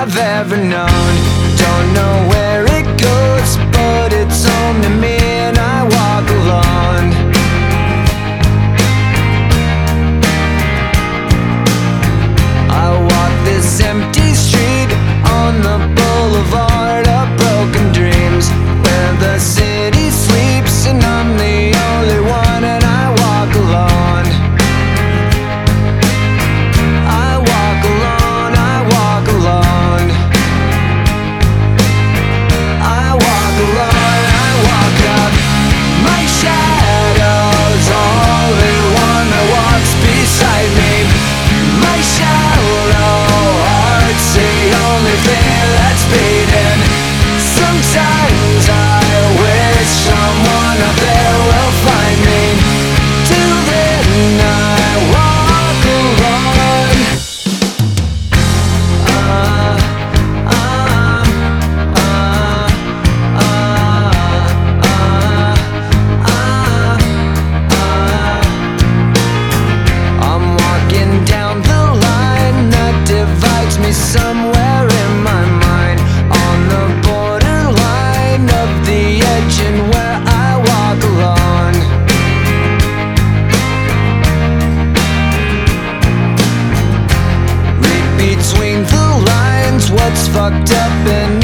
I've ever known. Don't know where it goes, but it's home to me and I walk alone. I walk this empty street on the boulevard. locked up in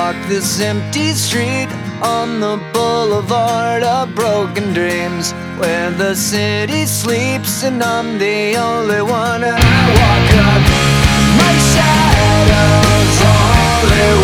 walk this empty street on the boulevard of broken dreams where the city sleeps and I'm the only one. And I walk up my shadows only